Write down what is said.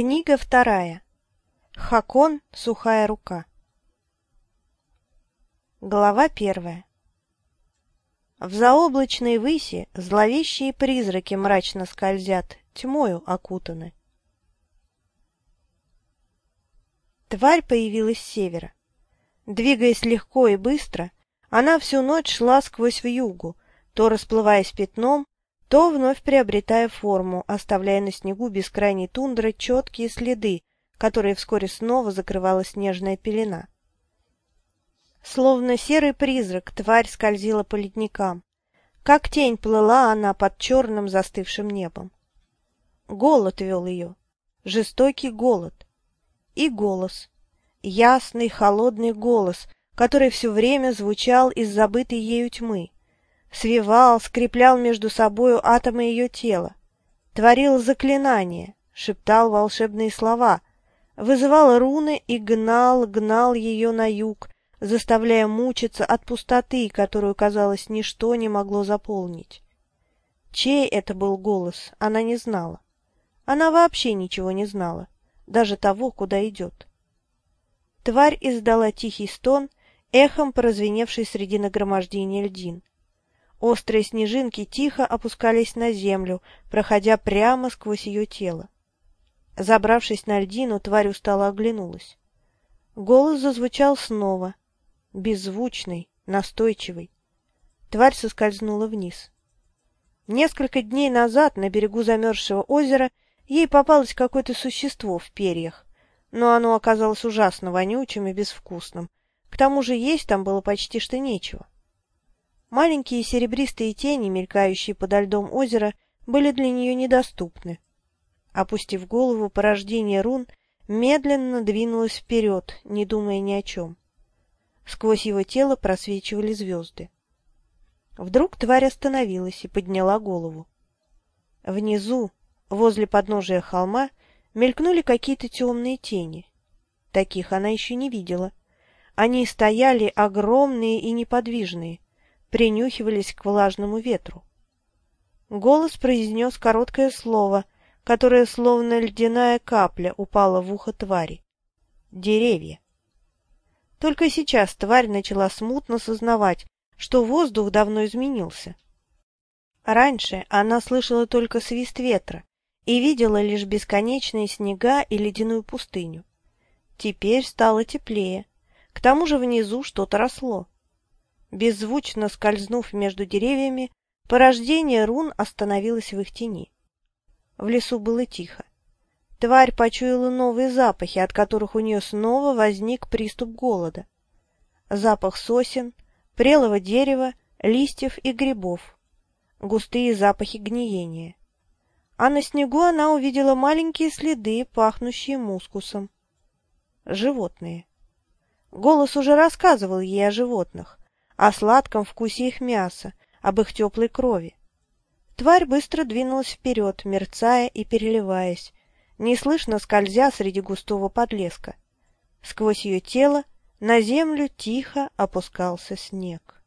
Книга вторая. Хакон. Сухая рука. Глава первая. В заоблачной выси зловещие призраки мрачно скользят, тьмою окутаны. Тварь появилась с севера. Двигаясь легко и быстро, она всю ночь шла сквозь вьюгу, то расплываясь пятном, то вновь приобретая форму, оставляя на снегу бескрайней тундры четкие следы, которые вскоре снова закрывала снежная пелена. Словно серый призрак, тварь скользила по ледникам. Как тень плыла она под черным застывшим небом. Голод вел ее, жестокий голод. И голос, ясный, холодный голос, который все время звучал из забытой ею тьмы свивал, скреплял между собою атомы ее тела, творил заклинания, шептал волшебные слова, вызывал руны и гнал, гнал ее на юг, заставляя мучиться от пустоты, которую, казалось, ничто не могло заполнить. Чей это был голос, она не знала. Она вообще ничего не знала, даже того, куда идет. Тварь издала тихий стон, эхом прозвеневший среди нагромождения льдин. Острые снежинки тихо опускались на землю, проходя прямо сквозь ее тело. Забравшись на льдину, тварь устало оглянулась. Голос зазвучал снова, беззвучный, настойчивый. Тварь соскользнула вниз. Несколько дней назад на берегу замерзшего озера ей попалось какое-то существо в перьях, но оно оказалось ужасно вонючим и безвкусным. К тому же есть там было почти что нечего. Маленькие серебристые тени, мелькающие подо льдом озера, были для нее недоступны. Опустив голову, порождение рун медленно двинулось вперед, не думая ни о чем. Сквозь его тело просвечивали звезды. Вдруг тварь остановилась и подняла голову. Внизу, возле подножия холма, мелькнули какие-то темные тени. Таких она еще не видела. Они стояли огромные и неподвижные, принюхивались к влажному ветру. Голос произнес короткое слово, которое, словно ледяная капля, упало в ухо твари. Деревья. Только сейчас тварь начала смутно сознавать, что воздух давно изменился. Раньше она слышала только свист ветра и видела лишь бесконечные снега и ледяную пустыню. Теперь стало теплее, к тому же внизу что-то росло. Беззвучно скользнув между деревьями, порождение рун остановилось в их тени. В лесу было тихо. Тварь почуяла новые запахи, от которых у нее снова возник приступ голода. Запах сосен, прелого дерева, листьев и грибов. Густые запахи гниения. А на снегу она увидела маленькие следы, пахнущие мускусом. Животные. Голос уже рассказывал ей о животных о сладком вкусе их мяса, об их теплой крови. Тварь быстро двинулась вперед, мерцая и переливаясь, неслышно скользя среди густого подлеска. Сквозь ее тело на землю тихо опускался снег.